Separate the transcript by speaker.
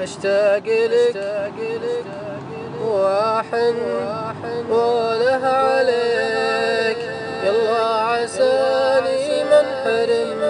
Speaker 1: أشتاق لك واحن وله عليك. يلا عساني منحرم